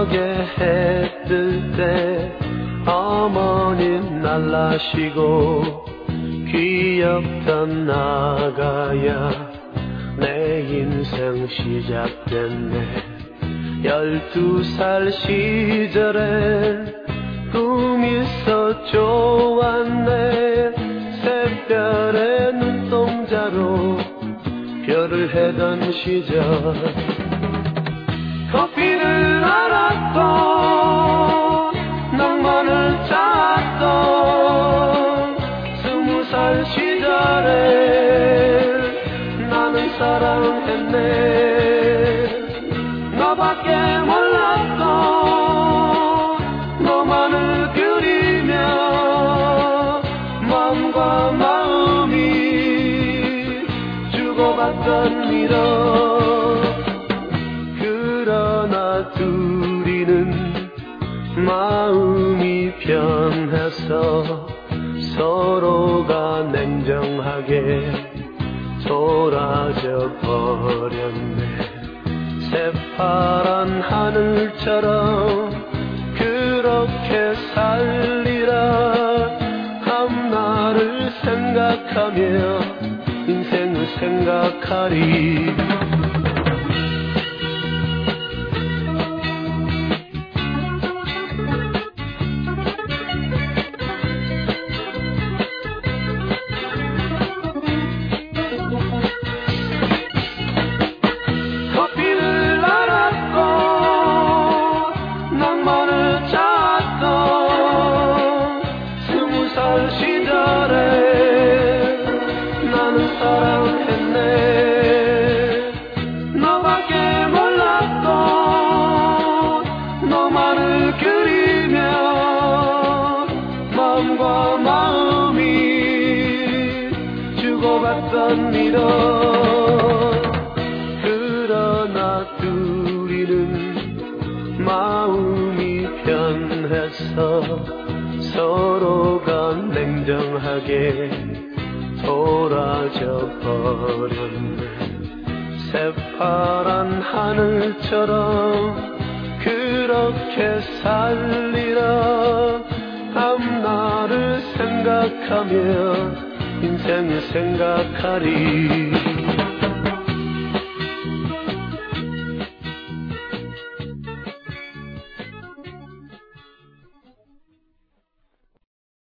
저녁에 해 뜰 때 어머님 날라시고 귀엽던 나가야 내 인생 시작됐네. 열두 살 시절에 꿈이 서 좋았네. 새별의 눈동자로 별을 해던 시절 사랑 했네 너밖에 몰랐던 너만을 그리며 마음과 마음이 주고받던 미러 그러나 둘이는 마음이 변해서 서로가 냉정하게 돌아져 버렸네. 새파란 하늘처럼 그렇게 살리라. 앞날을 생각하며 인생을 생각하리 주고받던 미러 그러나 둘이는 마음이 변해서 서로가 냉정하게 돌아져 버렸네. 새파란 하늘처럼 그렇게 살리라. 앞날을 생각하며 insan sanga kari